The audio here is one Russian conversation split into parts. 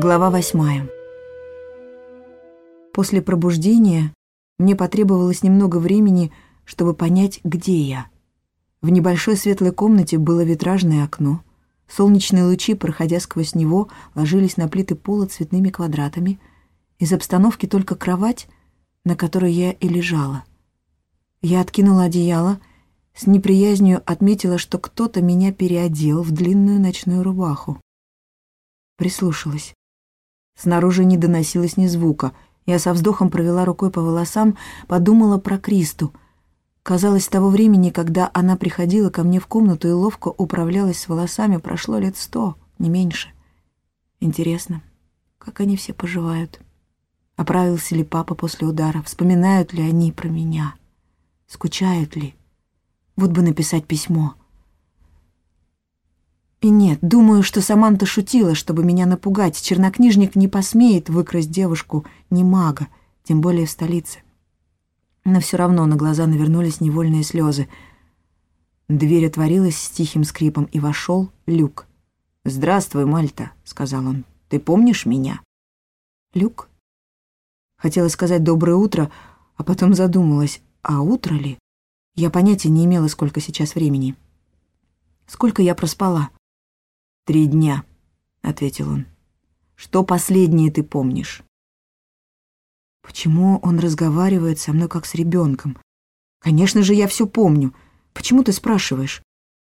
Глава восьмая. После пробуждения мне потребовалось немного времени, чтобы понять, где я. В небольшой светлой комнате было витражное окно. Солнечные лучи, проходя сквозь него, ложились на плиты пола цветными квадратами. Из обстановки только кровать, на которой я и лежала. Я откинула одеяло, с неприязнью отметила, что кто-то меня переодел в длинную ночную рубаху. Прислушалась. Снаружи не доносилось ни звука. Я со вздохом провела рукой по волосам, подумала про Кристу. Казалось, с того времени, когда она приходила ко мне в комнату и ловко управлялась с волосами, прошло лет сто, не меньше. Интересно, как они все поживают? Оправился ли папа после удара? Вспоминают ли они про меня? Скучают ли? Вот бы написать письмо. Нет, думаю, что Саманта шутила, чтобы меня напугать. Чернокнижник не посмеет выкрасть девушку, не мага, тем более в столице. Но все равно на глаза навернулись невольные слезы. Дверь отворилась с тихим скрипом, и вошел Люк. «Здравствуй, Мальта», — сказал он. «Ты помнишь меня?» «Люк?» Хотела сказать «доброе утро», а потом задумалась, а утро ли? Я понятия не имела, сколько сейчас времени. Сколько я проспала? «Три дня», — ответил он. «Что последнее ты помнишь?» Почему он разговаривает со мной как с ребенком? Конечно же, я все помню. Почему ты спрашиваешь?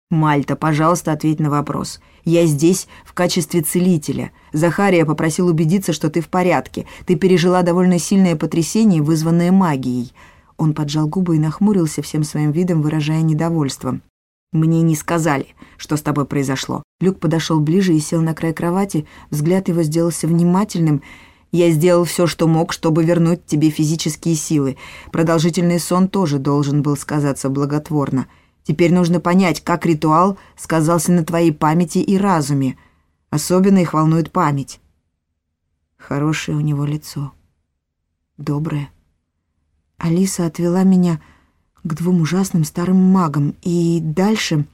Мальта, пожалуйста, ответь на вопрос. Я здесь в качестве целителя. Захария попросил убедиться, что ты в порядке. Ты пережила довольно сильное потрясение, вызванное магией. Он поджал губы и нахмурился всем своим видом, выражая недовольство. «Мне не сказали, что с тобой произошло». Люк подошел ближе и сел на край кровати. Взгляд его сделался внимательным. «Я сделал все, что мог, чтобы вернуть тебе физические силы. Продолжительный сон тоже должен был сказаться благотворно. Теперь нужно понять, как ритуал сказался на твоей памяти и разуме. Особенно их волнует память». Хорошее у него лицо. Доброе. Алиса отвела меня к двум ужасным старым магам, и дальше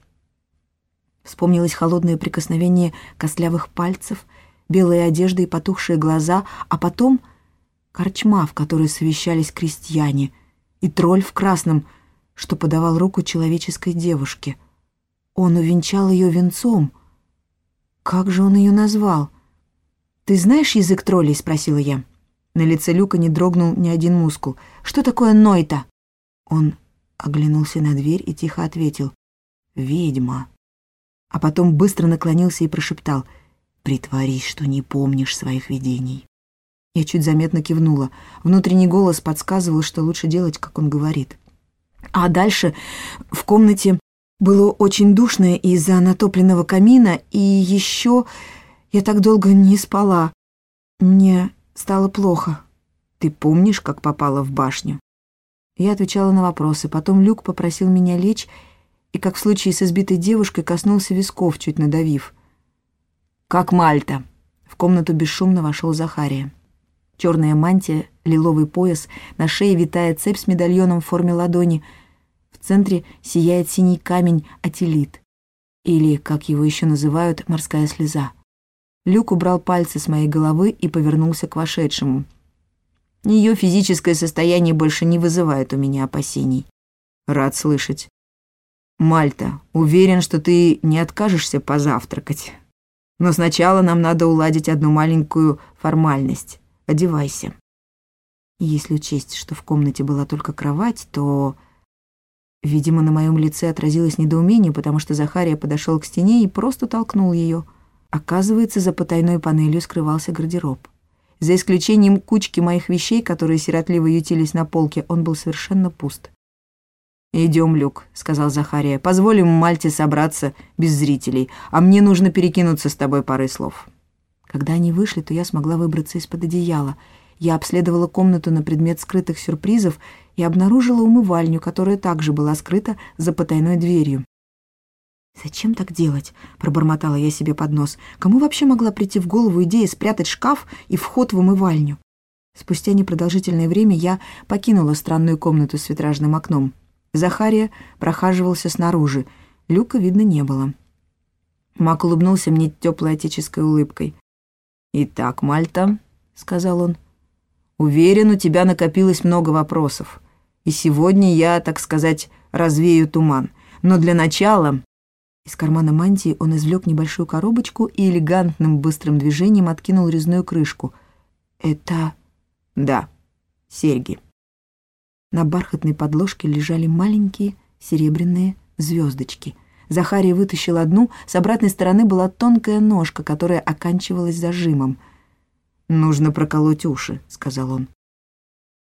вспомнилось холодное прикосновение костлявых пальцев, белые одежды и потухшие глаза, а потом корчма, в которой совещались крестьяне, и тролль в красном, что подавал руку человеческой девушке. Он увенчал ее венцом. Как же он ее назвал? «Ты знаешь язык троллей?» — спросила я. На лице Люка не дрогнул ни один мускул. «Что такое Нойта?» Он оглянулся на дверь и тихо ответил «Ведьма». А потом быстро наклонился и прошептал «Притворись, что не помнишь своих видений». Я чуть заметно кивнула. Внутренний голос подсказывал, что лучше делать, как он говорит. А дальше в комнате было очень душно из-за натопленного камина, и еще я так долго не спала. Мне стало плохо. Ты помнишь, как попала в башню? Я отвечала на вопросы. Потом Люк попросил меня лечь и, как в случае с избитой девушкой, коснулся висков, чуть надавив. «Как Мальта!» В комнату бесшумно вошел Захария. Черная мантия, лиловый пояс, на шее витая цепь с медальоном в форме ладони. В центре сияет синий камень атилит, или, как его еще называют, морская слеза. Люк убрал пальцы с моей головы и повернулся к вошедшему — ее физическое состояние больше не вызывает у меня опасений. Рад слышать. Мальта, уверен, что ты не откажешься позавтракать. Но сначала нам надо уладить одну маленькую формальность. Одевайся. Если учесть, что в комнате была только кровать, то... Видимо, на моем лице отразилось недоумение, потому что Захария подошел к стене и просто толкнул ее. Оказывается, за потайной панелью скрывался гардероб. За исключением кучки моих вещей, которые сиротливо ютились на полке, он был совершенно пуст. «Идем, Люк», — сказал Захария. «Позволим Мальте собраться без зрителей, а мне нужно перекинуться с тобой парой слов». Когда они вышли, то я смогла выбраться из-под одеяла. Я обследовала комнату на предмет скрытых сюрпризов и обнаружила умывальню, которая также была скрыта за потайной дверью. «Зачем так делать?» — пробормотала я себе под нос. «Кому вообще могла прийти в голову идея спрятать шкаф и вход в умывальню?» Спустя непродолжительное время я покинула странную комнату с витражным окном. Захария прохаживался снаружи. Люка видно не было. Мак улыбнулся мне теплой отеческой улыбкой. «Итак, Мальта», — сказал он, — «уверен, у тебя накопилось много вопросов, и сегодня я, так сказать, развею туман. Но для начала...» Из кармана мантии он извлек небольшую коробочку и элегантным быстрым движением откинул резную крышку. «Это...» «Да, серьги». На бархатной подложке лежали маленькие серебряные звездочки. Захария вытащил одну, с обратной стороны была тонкая ножка, которая оканчивалась зажимом. «Нужно проколоть уши», — сказал он.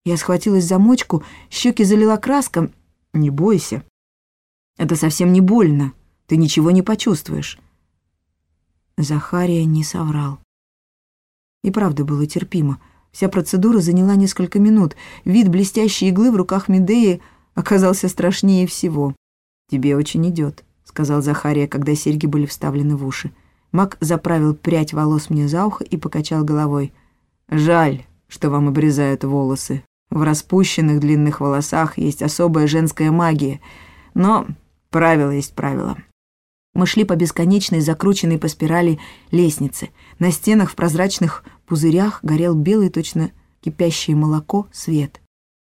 Я схватилась за мочку, щеки залила краска. «Не бойся. Это совсем не больно. Ты ничего не почувствуешь». Захария не соврал. И правда было терпимо. Вся процедура заняла несколько минут. Вид блестящей иглы в руках Медеи оказался страшнее всего. «Тебе очень идет», — сказал Захария, когда серьги были вставлены в уши. Мак заправил прядь волос мне за ухо и покачал головой. «Жаль, что вам обрезают волосы. В распущенных длинных волосах есть особая женская магия. Но правило есть правило». Мы шли по бесконечной, закрученной по спирали лестнице. На стенах в прозрачных пузырях горел белый, точно кипящее молоко, свет.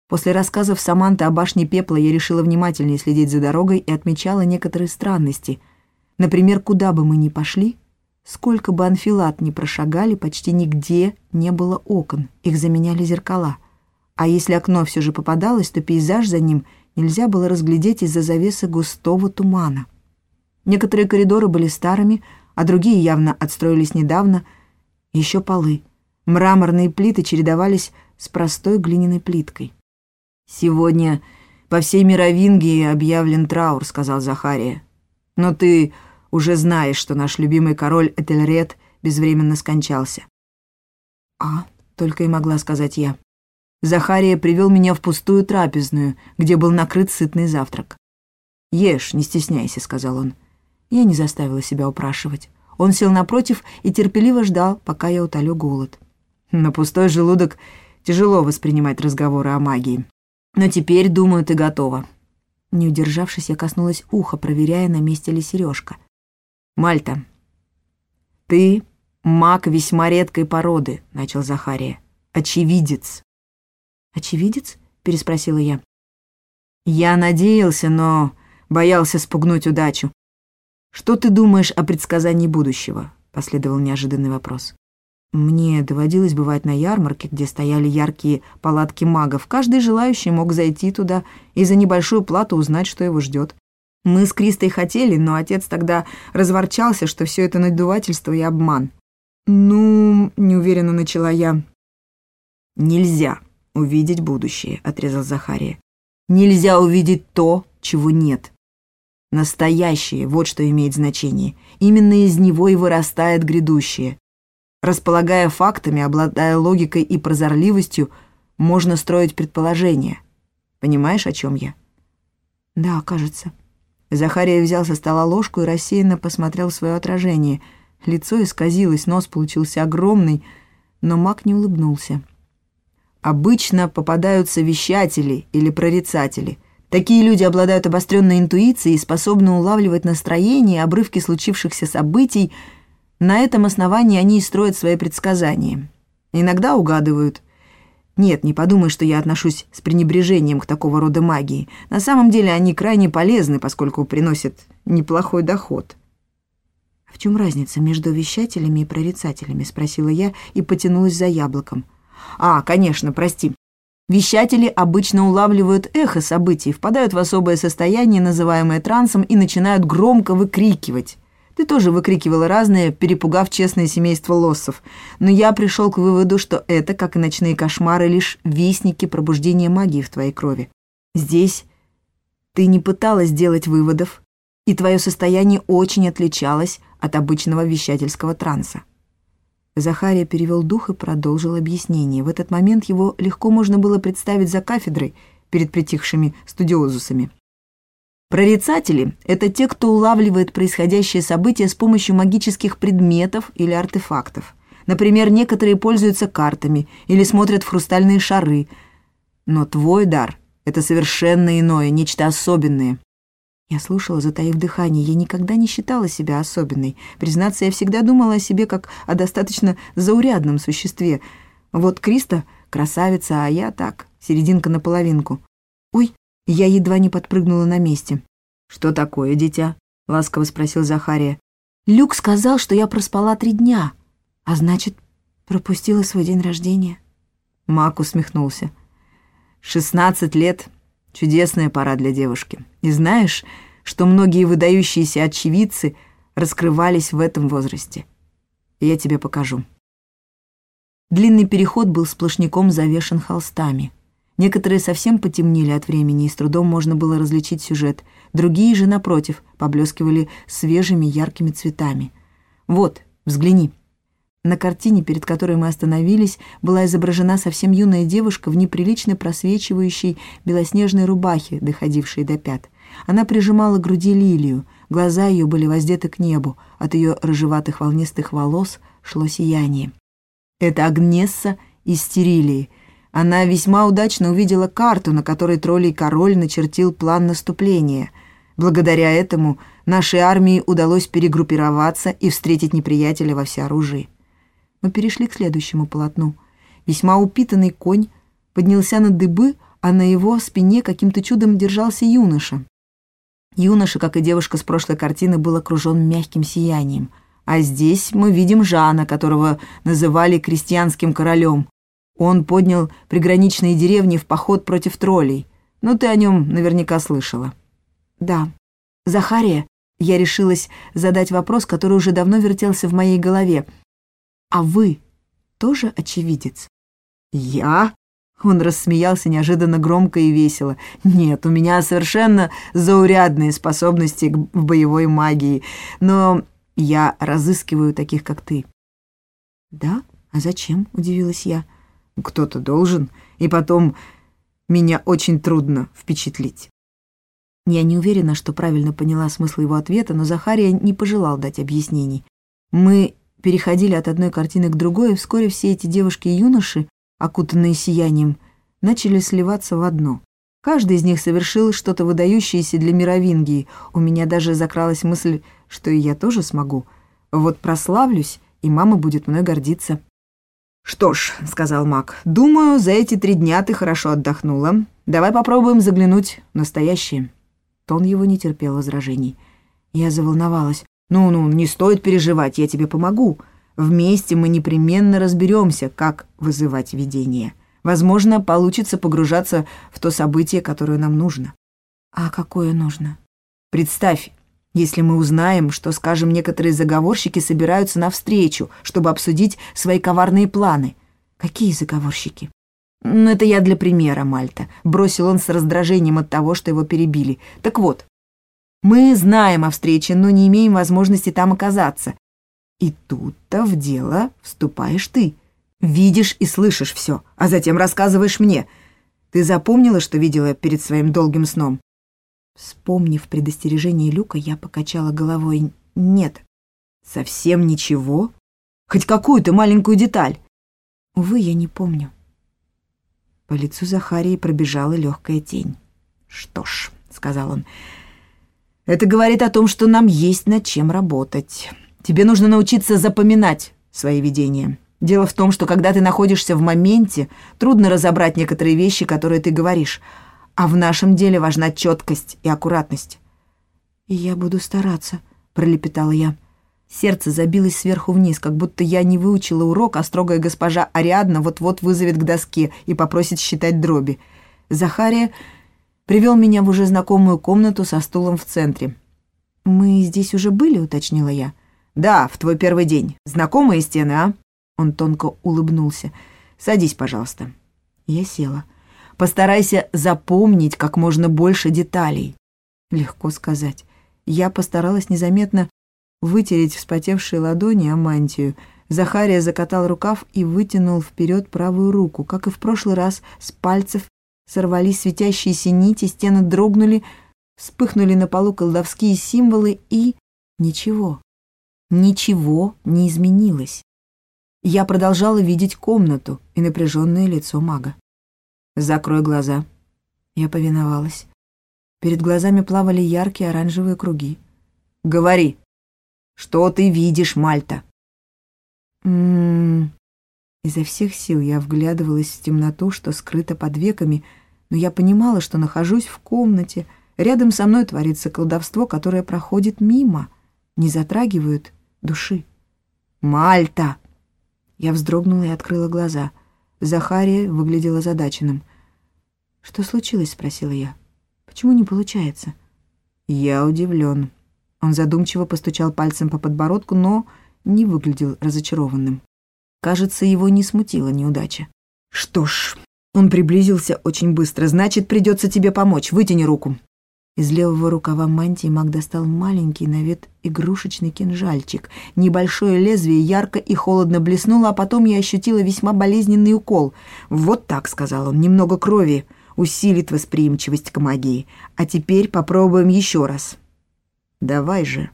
После рассказов Саманты о башне пепла я решила внимательнее следить за дорогой и отмечала некоторые странности. Например, куда бы мы ни пошли, сколько бы анфилат ни прошагали, почти нигде не было окон, их заменяли зеркала. А если окно все же попадалось, то пейзаж за ним нельзя было разглядеть из-за завесы густого тумана. Некоторые коридоры были старыми, а другие явно отстроились недавно. Еще полы. Мраморные плиты чередовались с простой глиняной плиткой. «Сегодня по всей Мировингии объявлен траур», — сказал Захария. «Но ты уже знаешь, что наш любимый король Этельред безвременно скончался». «А?» — только и могла сказать я. Захария привел меня в пустую трапезную, где был накрыт сытный завтрак. «Ешь, не стесняйся», — сказал он. Я не заставила себя упрашивать. Он сел напротив и терпеливо ждал, пока я утолю голод. На пустой желудок тяжело воспринимать разговоры о магии. Но теперь, думаю, ты готова. Не удержавшись, я коснулась уха, проверяя, на месте ли сережка. «Мальта, ты маг весьма редкой породы», — начал Захария. «Очевидец». «Очевидец?» — переспросила я. «Я надеялся, но боялся спугнуть удачу. «Что ты думаешь о предсказании будущего?» — последовал неожиданный вопрос. Мне доводилось бывать на ярмарке, где стояли яркие палатки магов. Каждый желающий мог зайти туда и за небольшую плату узнать, что его ждет. Мы с Кристой хотели, но отец тогда разворчался, что все это надувательство и обман. «Ну...» — неуверенно начала я. «Нельзя увидеть будущее», — отрезал Захария. «Нельзя увидеть то, чего нет. Настоящее, вот что имеет значение. Именно из него и вырастает грядущее. Располагая фактами, обладая логикой и прозорливостью, можно строить предположения. Понимаешь, о чем я? Да, кажется. Захария взял со стола ложку и рассеянно посмотрел в свое отражение. Лицо исказилось, нос получился огромный, но маг не улыбнулся. Обычно попадаются вещатели или прорицатели. Такие люди обладают обостренной интуицией и способны улавливать настроение обрывки случившихся событий. На этом основании они и строят свои предсказания. Иногда угадывают. Нет, не подумай, что я отношусь с пренебрежением к такого рода магии. На самом деле они крайне полезны, поскольку приносят неплохой доход. «А «В чем разница между вещателями и прорицателями?» — спросила я и потянулась за яблоком. «А, конечно, прости. Вещатели обычно улавливают эхо событий, впадают в особое состояние, называемое трансом, и начинают громко выкрикивать. Ты тоже выкрикивала разные, перепугав честное семейство лоссов. Но я пришел к выводу, что это, как и ночные кошмары, лишь вестники пробуждения магии в твоей крови. Здесь ты не пыталась делать выводов, и твое состояние очень отличалось от обычного вещательского транса. Захария перевел дух и продолжил объяснение. В этот момент его легко можно было представить за кафедрой перед притихшими студиозусами. Прорицатели — это те, кто улавливает происходящее событие с помощью магических предметов или артефактов. Например, некоторые пользуются картами или смотрят в хрустальные шары. Но твой дар — это совершенно иное, нечто особенное. Я слушала, затаив дыхание. Я никогда не считала себя особенной. Признаться, я всегда думала о себе как о достаточно заурядном существе. Вот Криста — красавица, а я так, серединка на половинку. Ой, я едва не подпрыгнула на месте. «Что такое, дитя?» — ласково спросил Захария. «Люк сказал, что я проспала три дня, а значит, пропустила свой день рождения». Мак усмехнулся. «Шестнадцать лет — чудесная пора для девушки. И знаешь, что многие выдающиеся очевидцы раскрывались в этом возрасте. Я тебе покажу». Длинный переход был сплошняком завешен холстами. Некоторые совсем потемнели от времени, и с трудом можно было различить сюжет. Другие же, напротив, поблескивали свежими яркими цветами. «Вот, взгляни». На картине, перед которой мы остановились, была изображена совсем юная девушка в неприлично просвечивающей белоснежной рубахе, доходившей до пят. Она прижимала к груди лилию, глаза ее были воздеты к небу, от ее рыжеватых волнистых волос шло сияние. Это Агнесса из Стерилии — она весьма удачно увидела карту, на которой троллей король начертил план наступления. Благодаря этому нашей армии удалось перегруппироваться и встретить неприятеля во всеоружии. Мы перешли к следующему полотну. Весьма упитанный конь поднялся на дыбы, а на его спине каким-то чудом держался юноша. Юноша, как и девушка с прошлой картины, был окружен мягким сиянием. А здесь мы видим Жана, которого называли крестьянским королем. Он поднял приграничные деревни в поход против троллей. Ну, ты о нем наверняка слышала. Да. Захария, я решилась задать вопрос, который уже давно вертелся в моей голове. А вы тоже очевидец? Я? Он рассмеялся неожиданно громко и весело. «Нет, у меня совершенно заурядные способности к боевой магии, но я разыскиваю таких, как ты». «Да? А зачем?» — удивилась я. Кто-то должен, и потом меня очень трудно впечатлить. Я не уверена, что правильно поняла смысл его ответа, но Захария не пожелал дать объяснений. Мы переходили от одной картины к другой, и вскоре все эти девушки и юноши, окутанные сиянием, начали сливаться в одно. Каждый из них совершил что-то выдающееся для мировингии. У меня даже закралась мысль, что и я тоже смогу. Вот прославлюсь, и мама будет мной гордиться. «Что ж», — сказал Мак, — «думаю, за эти три дня ты хорошо отдохнула. Давай попробуем заглянуть в настоящее». Тон его не терпел возражений. Я заволновалась. «Ну-ну, не стоит переживать, я тебе помогу. Вместе мы непременно разберемся, как вызывать видение. Возможно, получится погружаться в то событие, которое нам нужно». «А какое нужно?» «Представь, если мы узнаем, что, скажем, некоторые заговорщики собираются навстречу, чтобы обсудить свои коварные планы. Какие заговорщики? Ну, это я для примера, Мальта. Бросил он с раздражением от того, что его перебили. Так вот, мы знаем о встрече, но не имеем возможности там оказаться. И тут-то в дело вступаешь ты. Видишь и слышишь все, а затем рассказываешь мне. Ты запомнила, что видела перед своим долгим сном? Вспомнив предостережение Люка, я покачала головой. «Нет, совсем ничего? Хоть какую-то маленькую деталь?» «Увы, я не помню». По лицу Захарии пробежала легкая тень. «Что ж», — сказал он, — «это говорит о том, что нам есть над чем работать. Тебе нужно научиться запоминать свои видения. Дело в том, что когда ты находишься в моменте, трудно разобрать некоторые вещи, которые ты говоришь, а в нашем деле важна четкость и аккуратность. «И я буду стараться», — пролепетала я. Сердце забилось сверху вниз, как будто я не выучила урок, а строгая госпожа Ариадна вот-вот вызовет к доске и попросит считать дроби. Захария привел меня в уже знакомую комнату со стулом в центре. «Мы здесь уже были?» — уточнила я. «Да, в твой первый день. Знакомые стены, а?» Он тонко улыбнулся. «Садись, пожалуйста». Я села. Постарайся запомнить как можно больше деталей. Легко сказать. Я постаралась незаметно вытереть вспотевшие ладони о мантию. Захария закатал рукав и вытянул вперед правую руку. Как и в прошлый раз, с пальцев сорвались светящиеся нити, стены дрогнули, вспыхнули на полу колдовские символы и... Ничего. Ничего не изменилось. Я продолжала видеть комнату и напряженное лицо мага. «Закрой глаза». Я повиновалась. Перед глазами плавали яркие оранжевые круги. «Говори, что ты видишь, Мальта?» «М-м-м...» Изо всех сил я вглядывалась в темноту, что скрыто под веками, но я понимала, что нахожусь в комнате. Рядом со мной творится колдовство, которое проходит мимо, не затрагивает души. «Мальта!» Я вздрогнула и открыла глаза. Захария выглядела задаченным. «Что случилось?» — спросила я. «Почему не получается?» Я удивлен. Он задумчиво постучал пальцем по подбородку, но не выглядел разочарованным. Кажется, его не смутила неудача. «Что ж...» Он приблизился очень быстро. «Значит, придется тебе помочь. Вытяни руку». Из левого рукава мантии маг достал маленький на вид игрушечный кинжальчик. Небольшое лезвие ярко и холодно блеснуло, а потом я ощутила весьма болезненный укол. «Вот так», — сказал он, — «немного крови усилит восприимчивость к магии. А теперь попробуем еще раз». «Давай же,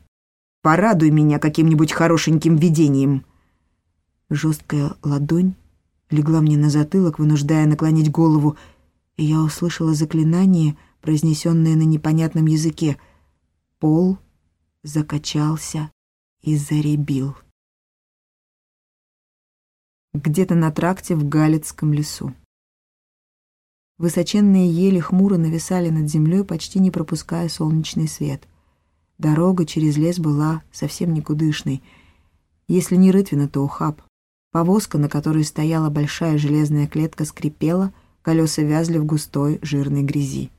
порадуй меня каким-нибудь хорошеньким видением». Жесткая ладонь легла мне на затылок, вынуждая наклонить голову, и я услышала заклинание, произнесенное на непонятном языке. Пол закачался и заребил. Где-то на тракте в Галицком лесу. Высоченные ели хмуро нависали над землей, почти не пропуская солнечный свет. Дорога через лес была совсем никудышной. Если не рытвина, то ухаб. Повозка, на которой стояла большая железная клетка, скрипела, колеса вязли в густой жирной грязи.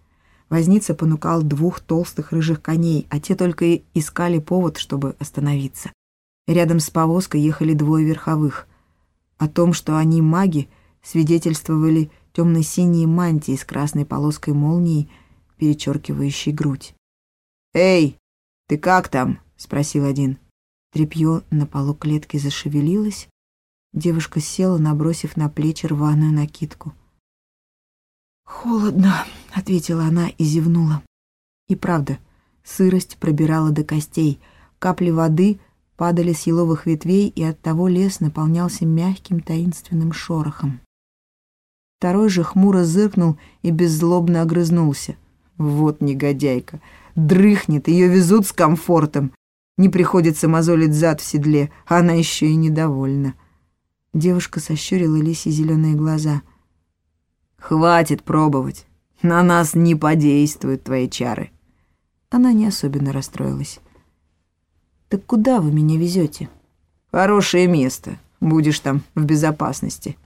Возница понукал двух толстых рыжих коней, а те только и искали повод, чтобы остановиться. Рядом с повозкой ехали двое верховых. О том, что они маги, свидетельствовали темно-синие мантии с красной полоской молнии, перечеркивающей грудь. «Эй, ты как там?» — спросил один. Трепье на полу клетки зашевелилось, Девушка села, набросив на плечи рваную накидку. «Холодно», — ответила она и зевнула. И правда, сырость пробирала до костей, капли воды падали с еловых ветвей, и оттого лес наполнялся мягким таинственным шорохом. Второй же хмуро зыркнул и беззлобно огрызнулся. Вот негодяйка. Дрыхнет, ее везут с комфортом. Не приходится мозолить зад в седле, а она еще и недовольна. Девушка сощурила Лисе зеленые глаза. «Хватит пробовать. На нас не подействуют твои чары». Она не особенно расстроилась. «Так куда вы меня везете?» «Хорошее место. Будешь там в безопасности.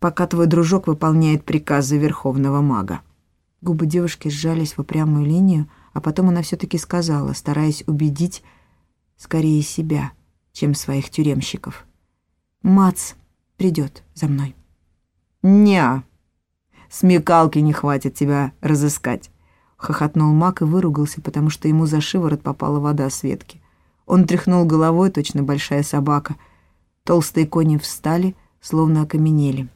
Пока твой дружок выполняет приказы Верховного Мага». Губы девушки сжались в упрямую линию, а потом она все-таки сказала, стараясь убедить скорее себя, чем своих тюремщиков. Мац придет за мной. «Ня, смекалки не хватит тебя разыскать», — хохотнул Мак и выругался, потому что ему за шиворот попала вода с ветки. Он тряхнул головой, точно большая собака. Толстые кони встали, словно окаменели.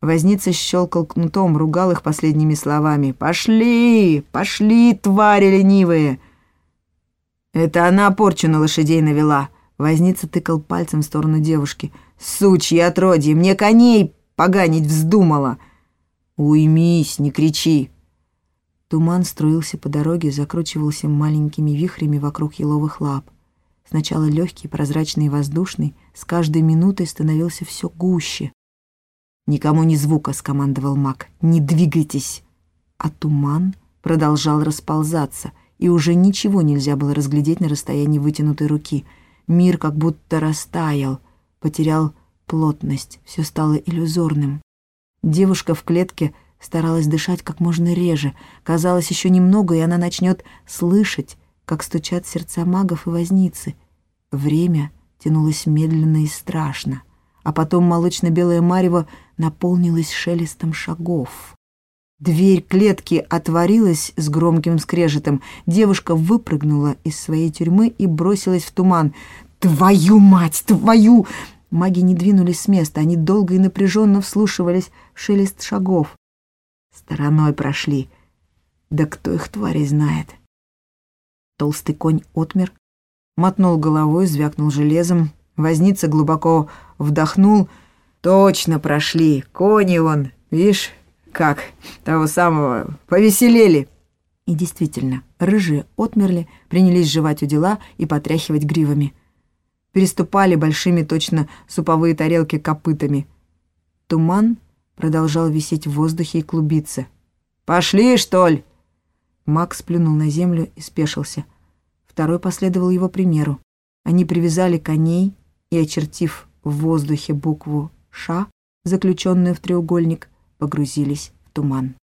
Возница щелкал кнутом, ругал их последними словами. «Пошли! Пошли, твари ленивые!» «Это она порчу на лошадей навела!» Возница тыкал пальцем в сторону девушки. «Сучьи отродье, мне коней поганить вздумала!» «Уймись, не кричи!» Туман струился по дороге, закручивался маленькими вихрями вокруг еловых лап. Сначала легкий, прозрачный и воздушный, с каждой минутой становился все гуще. «Никому ни звука», — скомандовал маг, — «не двигайтесь!» А туман продолжал расползаться, и уже ничего нельзя было разглядеть на расстоянии вытянутой руки — Мир как будто растаял, потерял плотность, все стало иллюзорным. Девушка в клетке старалась дышать как можно реже. Казалось, еще немного, и она начнет слышать, как стучат сердца магов и возницы. Время тянулось медленно и страшно, а потом молочно-белое марево наполнилось шелестом шагов. Дверь клетки отворилась с громким скрежетом. Девушка выпрыгнула из своей тюрьмы и бросилась в туман. «Твою мать! Твою!» Маги не двинулись с места. Они долго и напряженно вслушивались в шелест шагов. Стороной прошли. Да кто их твари знает? Толстый конь отмер, мотнул головой, звякнул железом. Возница глубоко вдохнул. «Точно прошли! Кони он! Видишь, как того самого, повеселели. И действительно, рыжие отмерли, принялись жевать у дела и потряхивать гривами. Переступали большими точно суповые тарелки копытами. Туман продолжал висеть в воздухе и клубиться. «Пошли, что ли?» Макс плюнул на землю и спешился. Второй последовал его примеру. Они привязали коней и, очертив в воздухе букву «Ш», заключенную в треугольник, погрузились в туман.